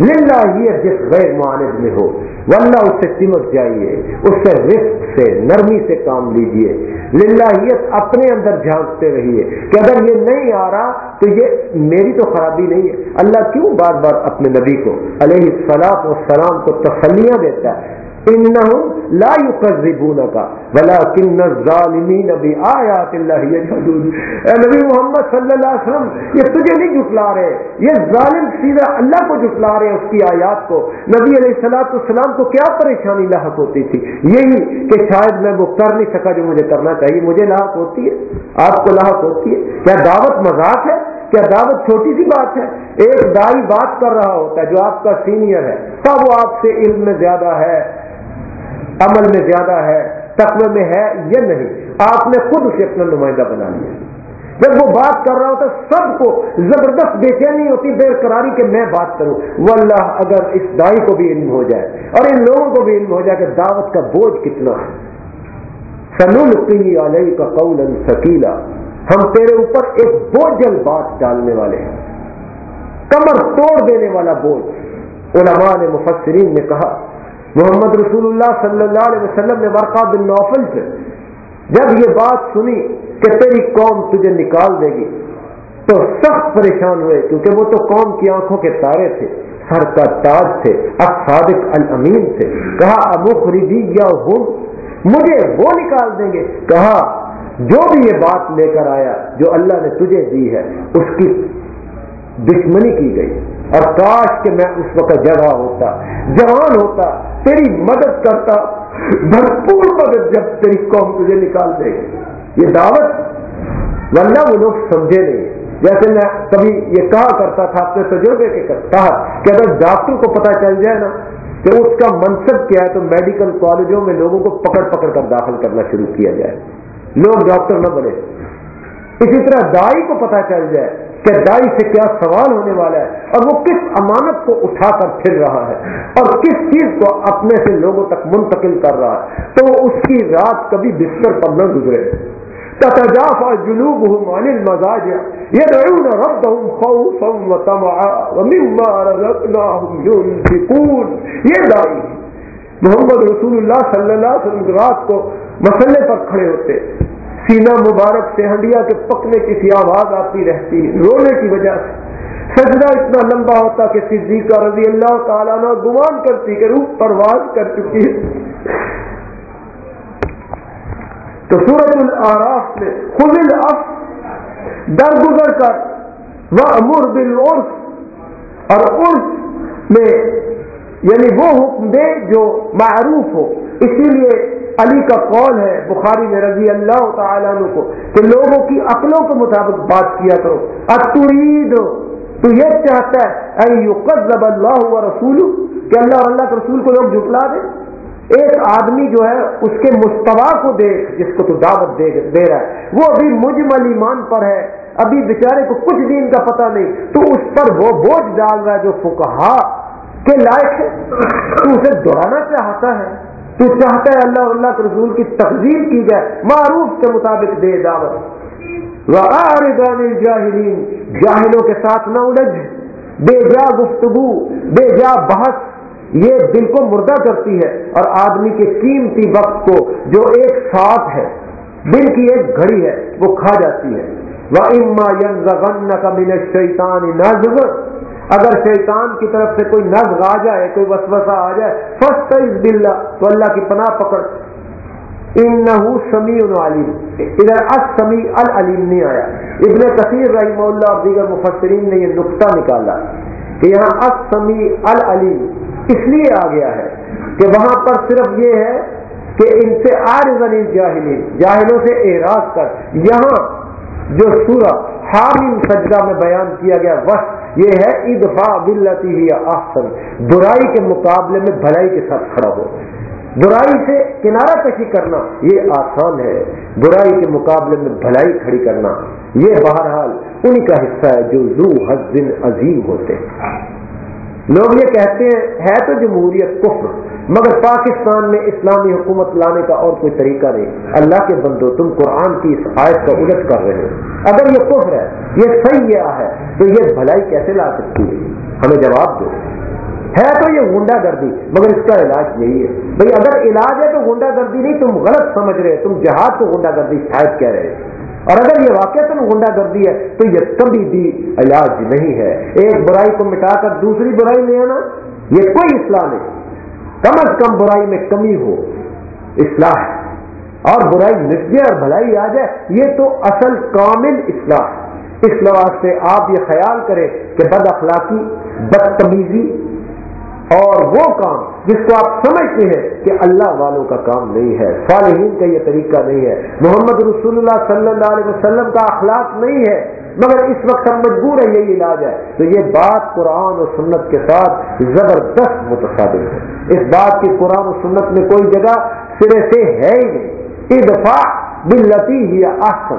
للہیت جس غیر معاند میں ہو ورنہ اس سے سمٹ جائیے، اس سے رسک سے، نرمی سے کام لیجیے للہیت اپنے اندر جھانکتے رہیے کہ اگر یہ نہیں آ رہا تو یہ میری تو خرابی نہیں ہے۔ اللہ کیوں بار بار اپنے نبی کو علیہ السلام و سلام کو تسلیاں دیتا ہے؟ انہم لا یکذبونک ولکن الظالمین بآیات اللہ یجحدون۔ اے نبی محمد صلی اللہ علیہ وسلم، یہ تجھے نہیں جھٹلا رہے، یہ ظالم سیدھا اللہ کو جھٹلا رہے اس کی آیات کو۔ نبی علیہ الصلوۃ والسلام کو کیا پریشانی لاحق ہوتی تھی؟ یہی کہ شاید میں وہ کر نہیں سکا جو مجھے کرنا چاہیے، مجھے لاحق ہوتی ہے، آپ کو لاحق ہوتی ہے۔ کیا دعوت مذاق ہے؟ کیا دعوت چھوٹی سی بات ہے؟ ایک دائی بات کر رہا ہوتا ہے جو آپ کا سینئر ہے تب وہ آپ سے علم میں زیادہ ہے۔ عمل میں زیادہ ہے، تقوی میں ہے یا نہیں؟ آپ نے خود اسے اپنا نمائندہ بنا لیا۔ جب وہ بات کر رہا ہوتا سب کو زبردست بے چینی ہوتی، بے قراری کہ میں بات کروں۔ واللہ، اگر اس دائی کو بھی علم ہو جائے اور ان لوگوں کو بھی علم ہو جائے کہ دعوت کا بوجھ کتنا ہے۔ سنول علیہ کا قول سکیلا ہم تیرے اوپر ایک بوجھل بات ڈالنے والے ہیں۔ کمر توڑ دینے والا بوجھ۔ علماء نے مفسرین نے کہا محمد رسول اللہ صلی اللہ علیہ وسلم نے ورقہ بن نوفل سے جب یہ بات سنی کہ تیری قوم تجھے نکال دے گی، تو سخت پریشان ہوئے، کیونکہ وہ تو قوم کی آنکھوں کے تارے تھے، سر کا تاج تھے صادق الامین تھے۔ کہا ابو خریدی یا ہوں، مجھے وہ نکال دیں گے۔ کہا، جو بھی یہ بات لے کر آیا، جو اللہ نے تجھے دی ہے، اس کی دشمنی کی گئی۔ اور کاش کہ میں اس وقت جگہ ہوتا، جوان ہوتا، تیری مدد کرتا، بھرپور مدد جب تیری قوم تجھے نکال دے۔ یہ دعوت، ورنہ وہ لوگ سمجھے نہیں۔ جیسے میں کبھی یہ کہا کرتا تھا، اپنے تجربے کے تحت کہ اگر ڈاکٹر کو پتا چل جائے نا کہ اس کا منصب کیا ہے، تو میڈیکل کالجوں میں لوگوں کو پکڑ پکڑ کر داخل کرنا شروع کیا جائے۔ لوگ ڈاکٹر نہ بنے۔ اسی طرح دائی کو پتا چل جائے کہ دائی سے کیا سوال ہونے والا ہے اور وہ کس امانت کو اٹھا کر پھر رہا ہے اور کس چیز کو اپنے سے لوگوں تک منتقل کر رہا ہے؟ تو اس کی رات کبھی بستر پر نہ گزرے۔ تتجافى جنوبهم عن المزاجع يدعون ربهم خوفا وطمعا ومما رزقناهم ينفقون۔ یہ دائی محمد رسول اللہ صلی اللہ علیہ وسلم رات کو مسئلے پر کھڑے ہوتے۔ سینہ مبارک سے ہنڈیا کے پکنے کی سی آواز آتی رہتی رونے کی وجہ سے۔ سجدہ اتنا لمبا ہوتا کہ صدیقہ رضی اللہ تعالیٰ نے گمان کرتی کہ روح پرواز کر چکی ہے۔ تو سورت العراف میں خود الاف در گزر کر۔ وہ امر بل اور عرف میں یعنی وہ حکم دے جو معروف ہو۔ اسی لیے علی کا قول ہے، بخاری میں رضی اللہ تعالیٰ عنہ کو، کہ لوگوں کی عقلوں کے مطابق بات کیا کرو۔ اترید تو یہ چاہتا ہے اللہ رسول کہ اللہ اور اللہ کے رسول کو لوگ جھٹلا دیں۔ ایک آدمی جو ہے، اس کے مشتبہ کو دیکھ، جس کو تو دعوت دے رہا ہے۔ وہ ابھی مجمل ایمان پر ہے، ابھی بیچارے کو کچھ دین کا پتہ نہیں، تو اس پر وہ بوجھ ڈال رہا ہے جو فکہ کے لائق ہے، تو اسے دوڑانا چاہتا ہے۔ تو چاہتا ہے اللہ اللہ کے رسول کی تقدیر کی جائے، معروف کے مطابق دے دعوت۔ جاہلین جاہلوں کے ساتھ نہ الجھ۔ بے جا گفتگو، بے جا بحث، یہ دل کو مردہ کرتی ہے اور آدمی کے قیمتی وقت کو جو ایک ساتھ ہے، دل کی ایک گھڑی ہے، وہ کھا جاتی ہے۔ وہ اما ین کا من شیطان اگر شیطان کی طرف سے کوئی نظر آ جائے، کوئی وسوسہ آ جائے فسٹ بلّہ تو اللہ کی پناہ پکڑ۔ ان سمی علیم۔ ادھر سمی العلیم نہیں آیا۔ ابن کثیر رحمہ اللہ اور دیگر مفسرین نے یہ نقطہ نکالا کہ یہاں سمی العلیم اس لیے آ گیا ہے کہ وہاں پر صرف یہ ہے کہ ان سے آر غنی جاہلی جاہلوں سے اعراض کر۔ یہاں جو سورہ حامل سجدہ میں بیان کیا گیا، وقت یہ ہے ادفا بلتی ہی آسن برائی کے مقابلے میں بھلائی کے ساتھ کھڑا ہو۔ برائی سے کنارہ کشی کرنا، یہ آسان ہے۔ برائی کے مقابلے میں بھلائی کھڑی کرنا، یہ بہرحال انہی کا حصہ ہے جو زو حد عظیم ہوتے ہیں۔ لوگ یہ کہتے ہیں، ہے تو جمہوریت کفر مگر پاکستان میں اسلامی حکومت لانے کا اور کوئی طریقہ نہیں۔ اللہ کے بندو، تم قرآن کی اس آیت کا الٹ کر رہے ہو۔ اگر یہ کفر ہے، یہ صحیح ہے، تو یہ بھلائی کیسے لا سکتی ہے؟ ہمیں جواب دو۔ ہے تو یہ گنڈا گردی، مگر اس کا علاج یہی ہے۔ بھائی اگر علاج ہے تو گنڈا گردی نہیں، تم غلط سمجھ رہے تم جہاد کو گنڈا گردی شاید کہہ رہے اور اگر یہ واقع تم گنڈا گردی ہے، تو یہ کبھی بھی علاج نہیں ہے۔ ایک برائی کو مٹا کر دوسری برائی لے آنا، یہ کوئی اصلاح نہیں۔ کم از کم برائی میں کمی ہو، اصلاح۔ اور برائی مٹ جائے اور بھلائی آ جائے، یہ تو اصل کامل اصلاح۔ اس لحاظ سے آپ یہ خیال کریں کہ بد اخلاقی، بدتمیزی اور وہ کام جس کو آپ سمجھتے ہیں کہ اللہ والوں کا کام نہیں ہے، صالحین کا یہ طریقہ نہیں ہے۔ محمد رسول اللہ صلی اللہ علیہ وسلم کا اخلاق نہیں ہے۔ مگر اس وقت ہم مجبور ہے یہی علاج ہے تو یہ بات قرآن و سنت کے ساتھ زبردست متصادم ہے۔ اس بات کی قرآن و سنت میں کوئی جگہ سرے سے ہے ہی نہیں۔ ادفاع بلتی ہی آسن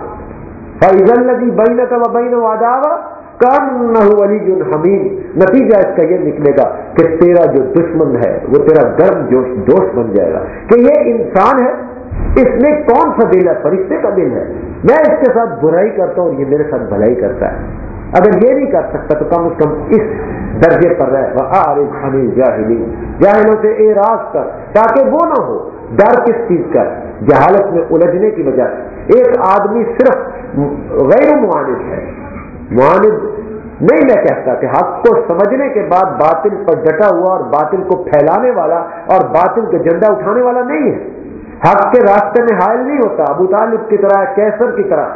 فیضل لگی بین کا بین نہ علی حمید نتیجہ اس کا یہ نکلے گا کہ تیرا جو دشمن ہے، وہ تیرا گرم جوش دوست بن جائے گا۔ کہ یہ انسان ہے اس میں کون سا دل ہے فرشتے کا دل ہے۔ میں اس کے ساتھ برائی کرتا ہوں اور یہ میرے ساتھ بھلائی کرتا ہے۔ اگر یہ نہیں کر سکتا تو کم از کم اس درجے پر رہے وہ عارف انل جاہلی جاہلوں سے اعراض کر تاکہ وہ نہ ہو۔ ڈر کس چیز کا؟ جہالت میں الجھنے کی وجہ ایک آدمی صرف غیر معاند ہے۔ معاند نہیں میں کہتا کہ حق کو سمجھنے کے بعد باطل پر ڈٹا ہوا اور باطل کو پھیلانے والا اور باطل کا جھنڈا اٹھانے والا نہیں ہے۔ حق کے راستے میں حائل نہیں ہوتا، ابو طالب کی طرح، کیسر کی طرح،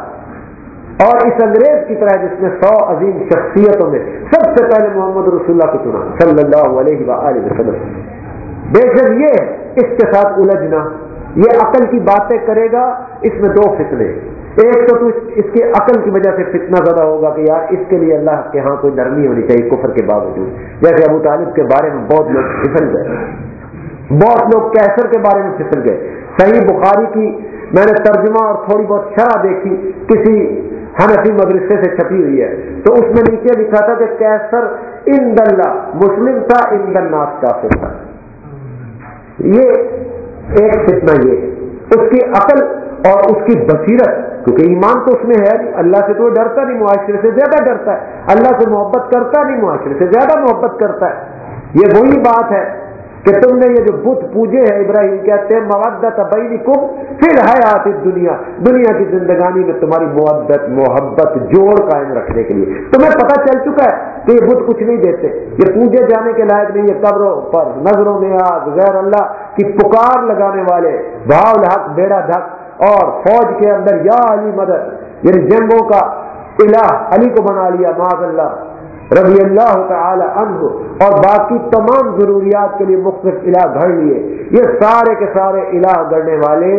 اور اس انگریز کی طرح جس نے سو عظیم شخصیتوں میں سب سے پہلے محمد رسول اللہ کو چنا، صلی اللہ علیہ وآلہ وسلم۔ بے شک یہ اس کے ساتھ الجھنا، یہ عقل کی باتیں کرے گا، اس میں دو فتنے۔ ایک تو اس کی عقل کی وجہ سے فتنہ زیادہ ہوگا کہ یار اس کے لیے اللہ کے ہاں کوئی نرمی ہونی چاہیے کفر کے باوجود۔ جیسے ابو طالب کے بارے میں بہت لوگ پھسل گئے۔ بہت لوگ کیسر کے بارے میں پھسل گئے۔ صحیح بخاری کی میں نے ترجمہ اور تھوڑی بہت شرح دیکھی، کسی حنفی مدرسے سے چھپی ہوئی ہے۔ تو اس میں نیچے لکھا تھا کہ کیسر ان دلہ مسلم تھا ان دناس کافر تھا۔ یہ ایک فتنہ یہ۔ اس کی عقل اور اس کی بصیرت، کیونکہ ایمان تو اس میں ہے، اللہ سے تو وہ ڈرتا نہیں، معاشرے سے زیادہ ڈرتا ہے۔ اللہ سے محبت کرتا نہیں، معاشرے سے زیادہ محبت کرتا ہے۔ یہ وہی بات ہے کہ تم نے یہ جو بت پوجے ہیں ابراہیم، کہتے ہیں مودت کم پھر ہے آتی دنیا دنیا کی زندگانی میں تمہاری مودت، محبت، جوڑ قائم رکھنے کے لیے۔ تمہیں پتہ چل چکا ہے کہ یہ بت کچھ نہیں دیتے۔ یہ پوجے جانے کے لائق نہیں یہ قبروں پر، نظروں میں آگ غیر اللہ کی پکار لگانے والے، بھاؤ حق بیڑا دھک، اور فوج کے اندر یا علی مدد یعنی جنگوں کا الہ، علی کو بنا لیا، معاذ اللہ۔ رضی اللہ تعالی عنہ اور باقی تمام ضروریات کے لیے مختلف الہ گھڑ لیے۔ یہ سارے کے سارے الہ گڑنے والے،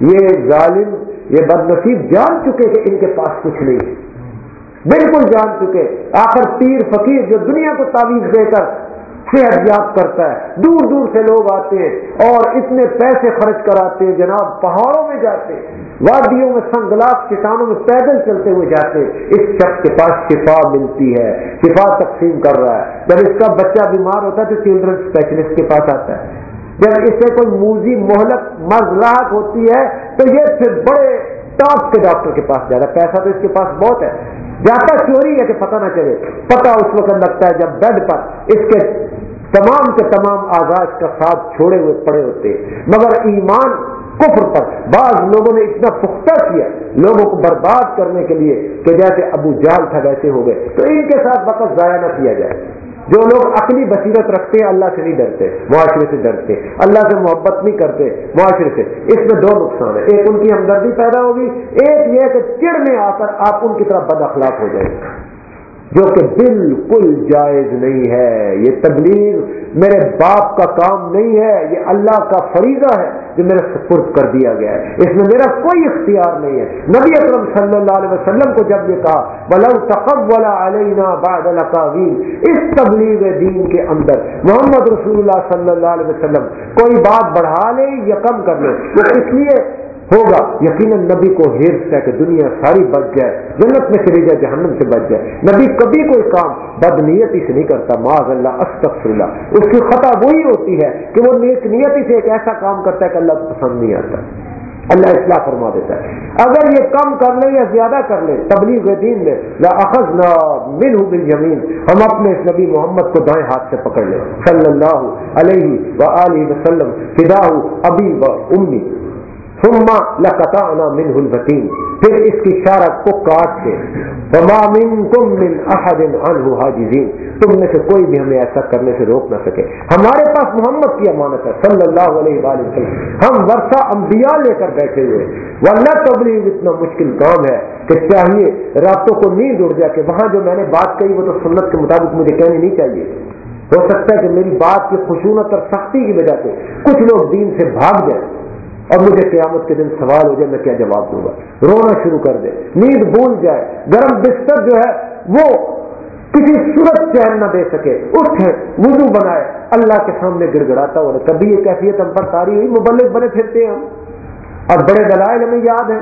یہ ظالم، یہ بد نصیب جان چکے کہ ان کے پاس کچھ نہیں بالکل جان چکے۔ آخر پیر فقیر جو دنیا کو تعویذ دے کر صحت یاب کرتا ہے۔ دور دور سے لوگ آتے ہیں اور اتنے پیسے خرچ کراتے ہیں، جناب، پہاڑوں میں جاتے ہیں۔ وادیوں میں سنگلاس کسانوں میں پیدل چلتے ہوئے جاتے ہیں۔ اس شخص کے پاس شفا ملتی ہے، شفا تقسیم کر رہا ہے۔ جب اس کا بچہ بیمار ہوتا ہے تو چلڈرن اسپیشلسٹ کے پاس آتا ہے۔ جب اس سے کوئی موزی مہلک مرض راحت ہوتی ہے تو یہ پھر بڑے ٹاپ کے ڈاکٹر کے پاس جا رہا ہے۔ پیسہ تو اس کے پاس بہت ہے۔ جاتا چوری ہے کہ پتہ نہ چلے۔ پتہ اس وقت لگتا ہے جب بیڈ پر اس کے تمام کے تمام آزاد کا ساتھ چھوڑے ہوئے پڑے ہوتے مگر ایمان کفر پر بعض لوگوں نے اتنا پختہ کیا لوگوں کو برباد کرنے کے لیے کہ جیسے ابو جال تھا ویسے ہو گئے۔ تو ان کے ساتھ وقت ضائع نہ کیا جائے۔ جو لوگ اپنی بصیرت رکھتے ہیں، اللہ سے نہیں ڈرتے، معاشرے سے ڈرتے، اللہ سے محبت نہیں کرتے معاشرے سے، اس میں دو نقصان ہے ایک ان کی ہمدردی پیدا ہوگی، ایک یہ کہ چڑ میں آ کر آپ ان کی طرح بد اخلاق ہو جائے جو کہ بالکل جائز نہیں ہے، یہ تبلیغ میرے باپ کا کام نہیں ہے، یہ اللہ کا فریضہ ہے۔ جو میرے سپرد کر دیا گیا ہے۔ اس میں میرا کوئی اختیار نہیں ہے۔ نبی اکرم صلی اللہ علیہ وسلم کو جب یہ کہا بلو تقب علینا بعد اس تبلیغ دین کے اندر محمد رسول اللہ صلی اللہ علیہ وسلم کوئی بات بڑھا لے یا کم کر لے۔ وہ اس لیے ہوگا۔ یقیناً نبی کو ہیرس ہے کہ دنیا ساری بچ جائے، جنت میں چلی جائے، جہنم سے بچ جائے۔ نبی کبھی کوئی کام بد نیتی سے نہیں کرتا معاذ اللہ استغفر اللہ اس کی خطا وہی ہوتی ہے کہ وہ نیک نیتی سے ایک ایسا کام کرتا ہے کہ اللہ کو پسند نہیں آتا۔ اللہ اصلاح فرما دیتا ہے۔ اگر یہ کم کر لیں یا زیادہ کر لیں، تبلیغ دین میں اخذ نہ من ہوں ہم اپنے اس نبی محمد کو دائیں ہاتھ سے پکڑ لیں۔ صلی اللہ علیہ و وسلم فدا ابی و امی۔ ثم لقطعنا منه البتين پھر اس کی شارت کو کاٹ کے وما منكم من احد عنه حاجزين تم میں سے کوئی بھی ہمیں ایسا کرنے سے روک نہ سکے. ہمارے پاس محمد کی امانت ہے، صلی اللہ علیہ وآلہ وسلم. ہم ورثہ انبیاء لے کر بیٹھے ہوئے ورنہ تبلیغ اتنا مشکل کام ہے کہ چاہیے راتوں کو نیند اڑ جائے کہ وہاں جو میں نے بات کہی وہ تو سنت کے مطابق مجھے کہنی نہیں چاہیے۔ ہو سکتا ہے کہ میری بات کی خشونت اور سختی کی وجہ سے کچھ لوگ دین سے بھاگ جائیں۔ اور مجھے قیامت کے دن سوال ہو جائے، میں کیا جواب دوں گا؟ رونا شروع کر دے۔ نیند بھول جائے۔ گرم بستر جو ہے، وہ کسی صورت چین نہ دے سکے۔ اٹھے وضو بنائے۔ اللہ کے سامنے گڑ گڑاتا ہو کبھی یہ کیفیت ہم پر تاری ہوئی مبلک بنے پھرتے ہیں ہم۔ اور بڑے دلائل ہمیں یاد ہیں۔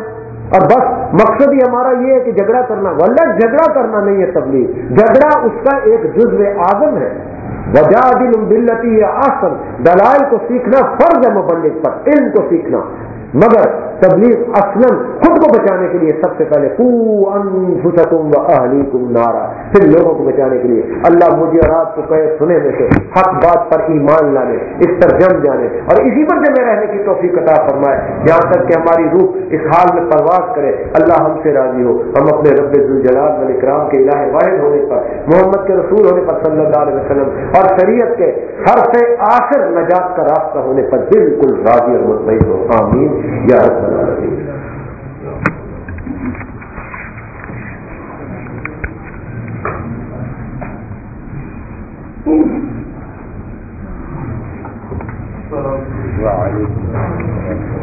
اور بس مقصد ہی ہمارا یہ ہے کہ جھگڑا کرنا۔ ولہ جھگڑا کرنا نہیں ہے تبلیغ۔ جھگڑا اس کا ایک جزو اعظم ہے۔ وجہ دل بلتی آسن دلائل کو سیکھنا فرض ہے مبلک پر علم کو سیکھنا۔ مگر تبلیغ اصلا خود کو بچانے کے لیے سب سے پہلے انفسکم و اہلیکم نارا، پھر لوگوں کو بچانے کے لیے۔ اللہ مجھے اور آپ کو کہے، سنے میں سے، حق بات پر ایمان لانے، اس پر جم جانے۔ اور اسی پر جمے رہنے کی توفیق عطا فرمائے، جہاں تک کہ ہماری روح اس حال میں پرواز کرے، اللہ ہم سے راضی ہو۔ ہم اپنے رب الجلال علیہ کرام کے الہ واحد ہونے پر، محمد کے رسول ہونے پر صلی اللہ علیہ وسلم اور شریعت کے ہر سے آخر نجات کا راستہ ہونے پر بالکل راضی اور مطمئن ہو۔ آمین۔ یا وعلیکم السلام